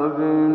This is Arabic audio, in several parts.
حبل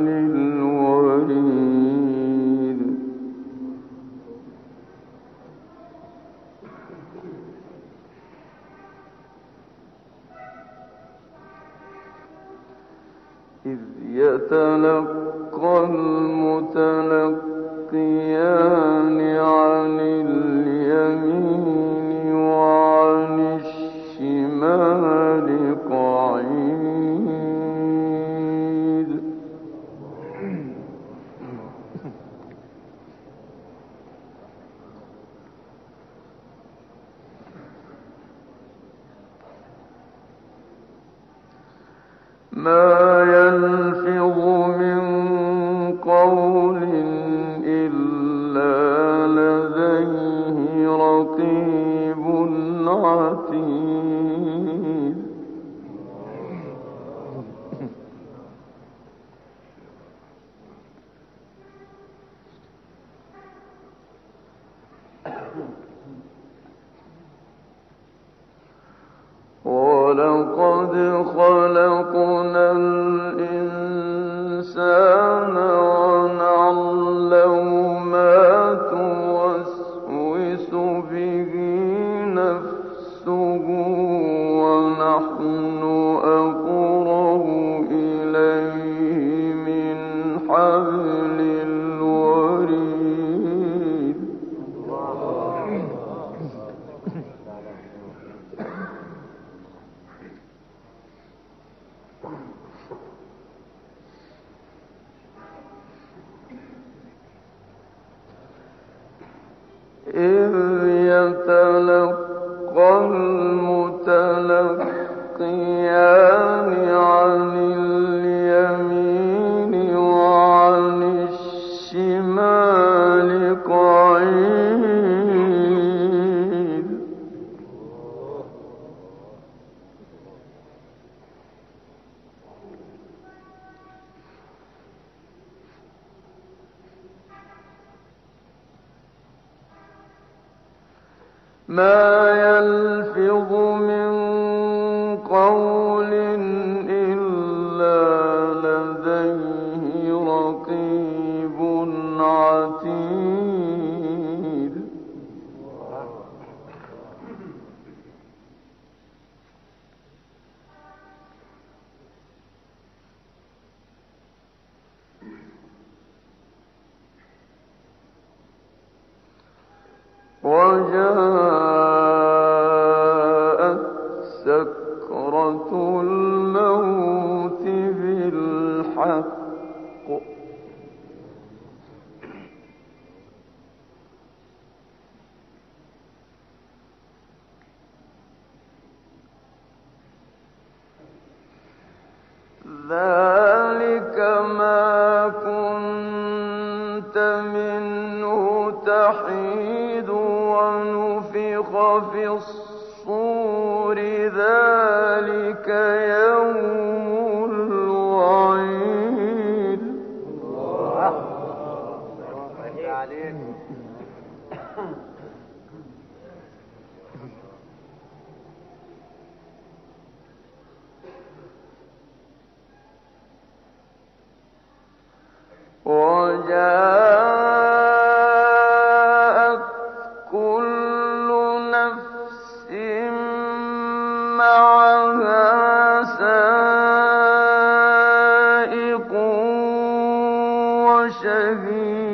بالحق ذلك وشهيد.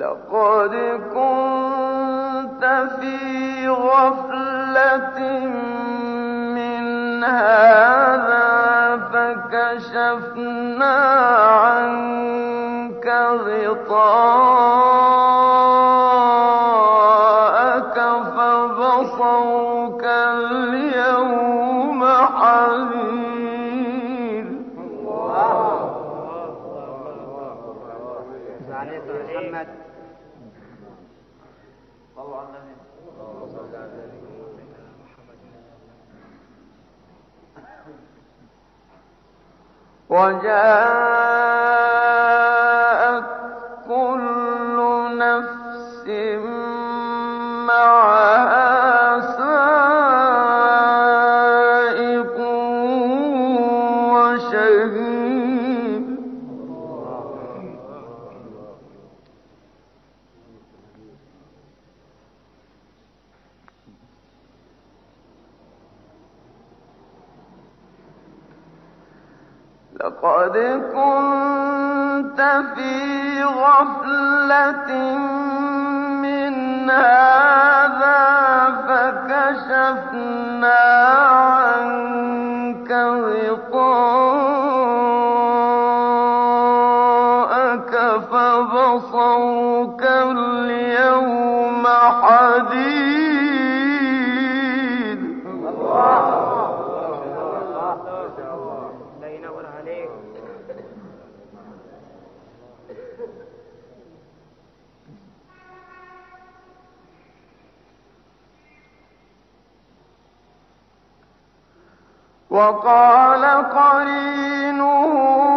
لقد كنت في غفلة من هذا فكشفنا عنك غطاءك وجاء وقال قرينه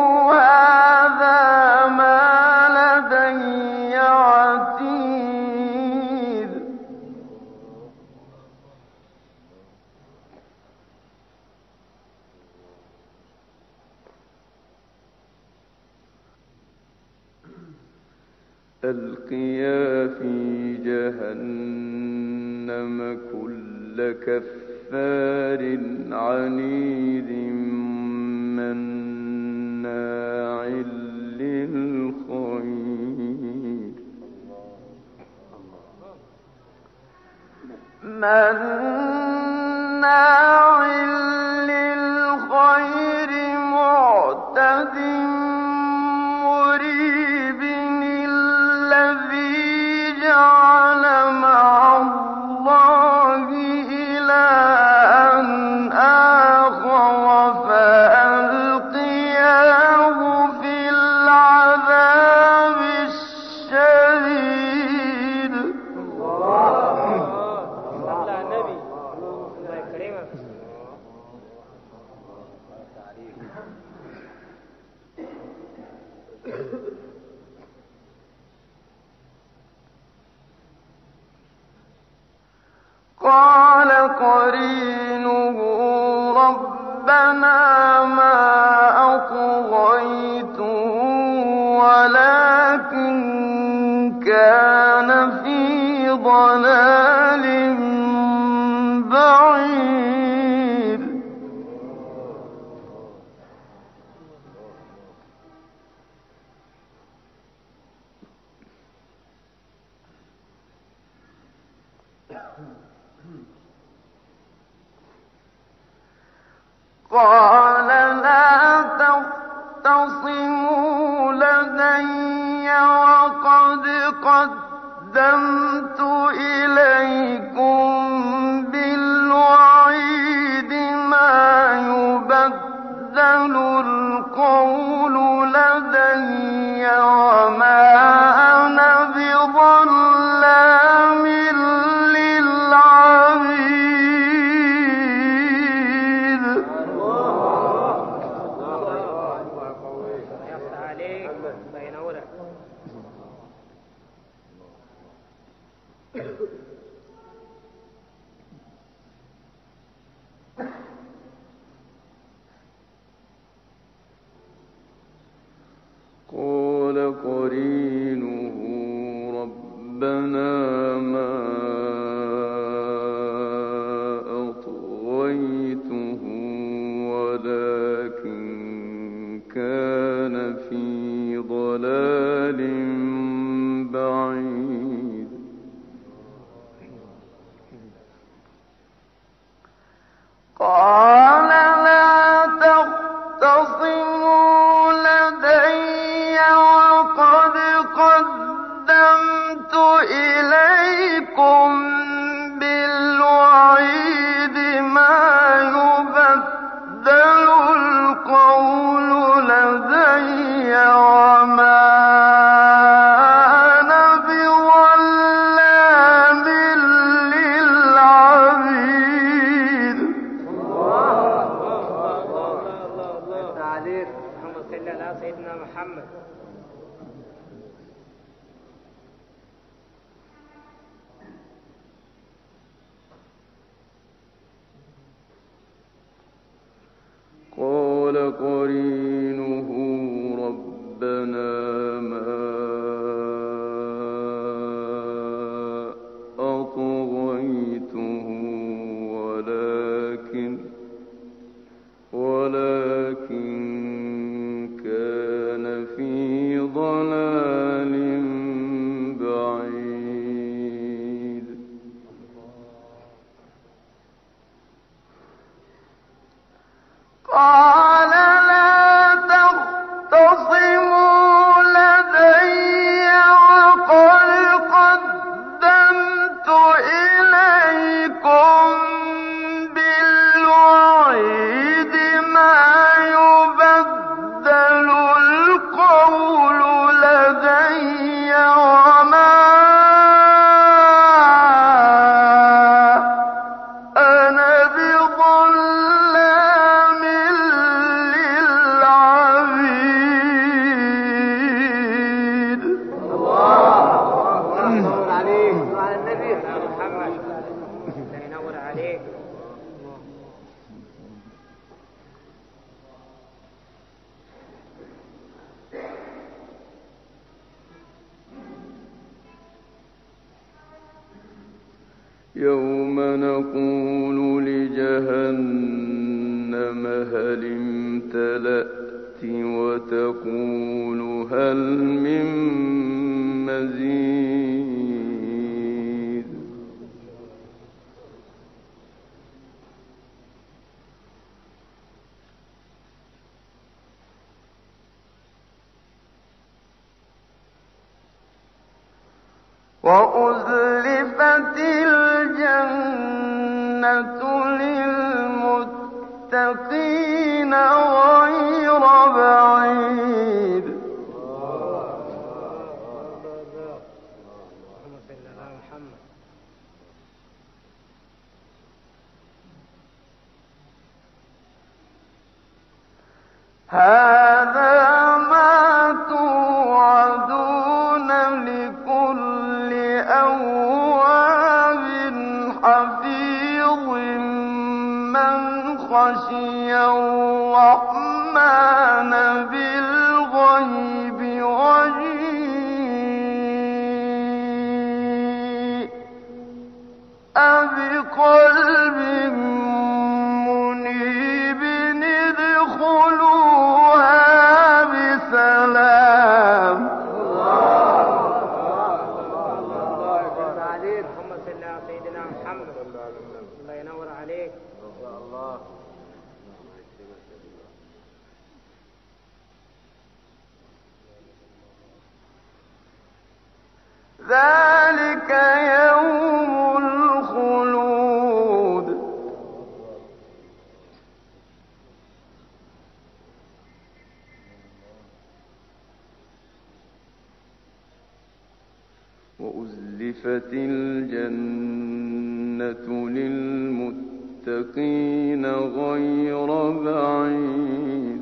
قال لا تختصموا لدي وقد قدمت ربنا ما القريب للمتقين الله ينور عليك. ما شاء الله. ذلك يوم الخلود. وأزلفت المتقين غير بعيد.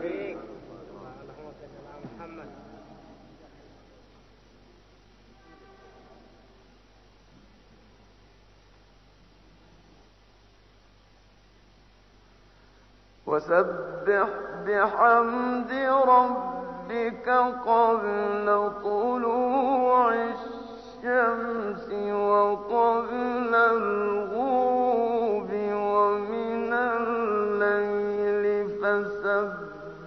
فيك. وسبح بحمد ربك قبل طلوع الشمس وقبل الغروب.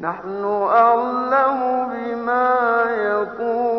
نحن أعلم بما يقول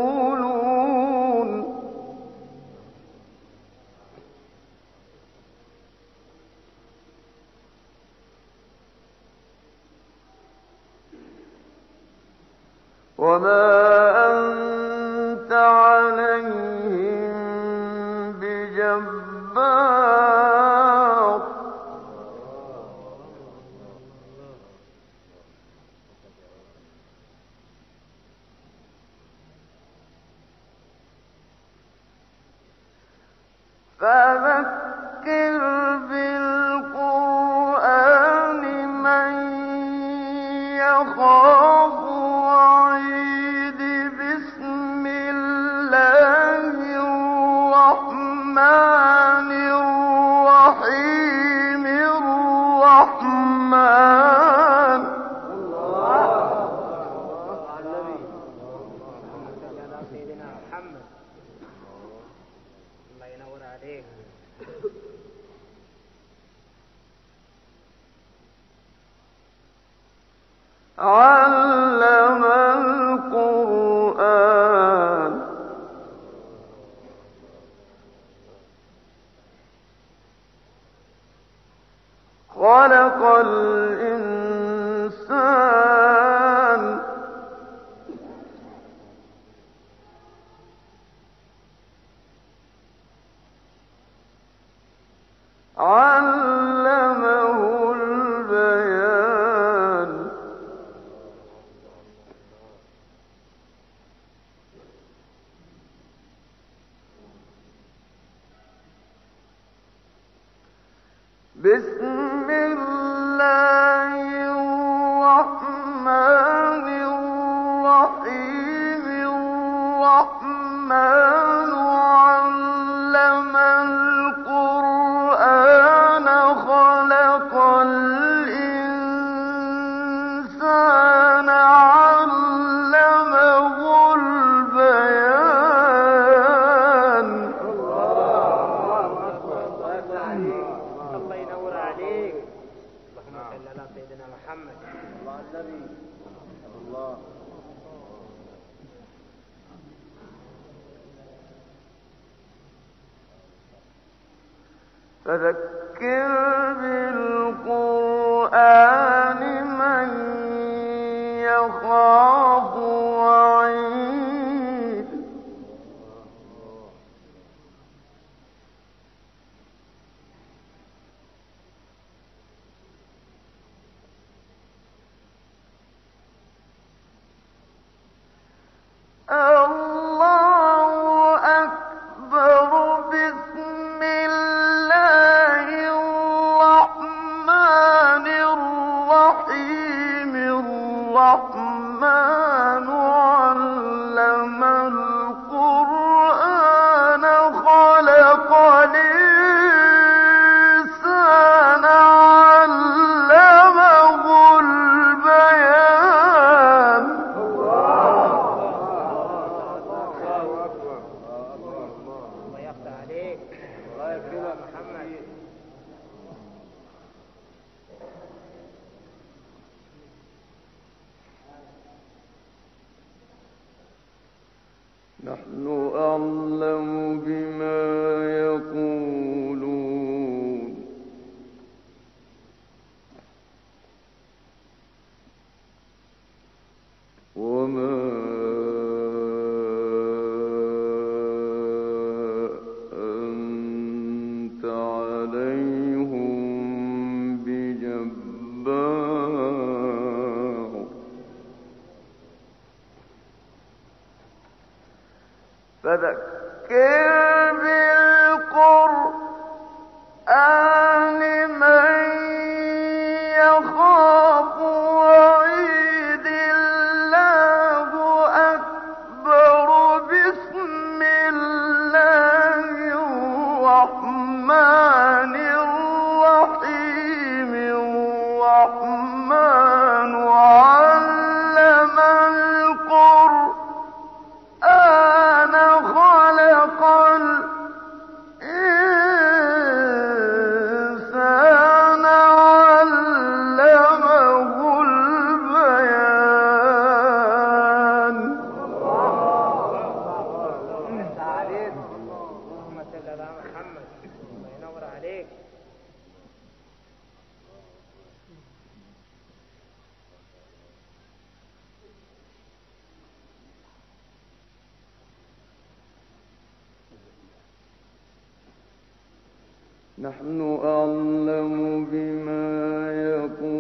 نحن أعلم بما يقولون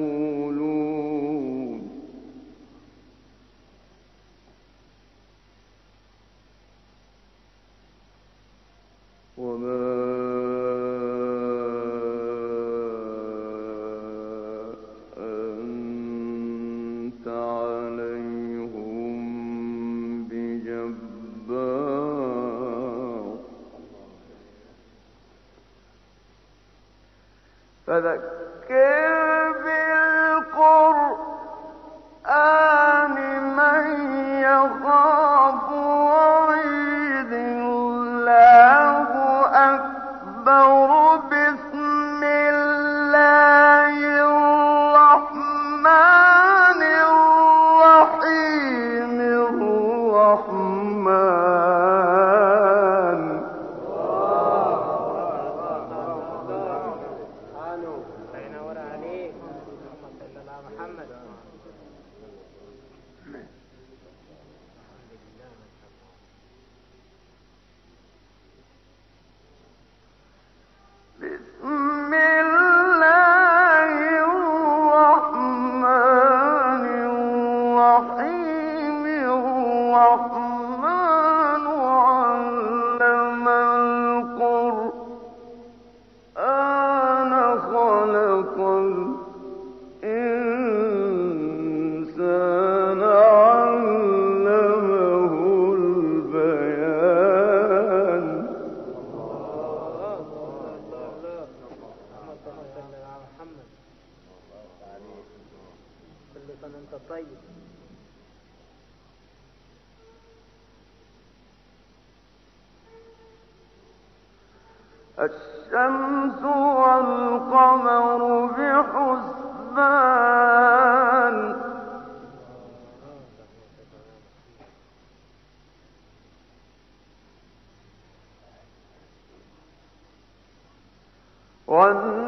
الشمس والقمر بحسبان. والنجم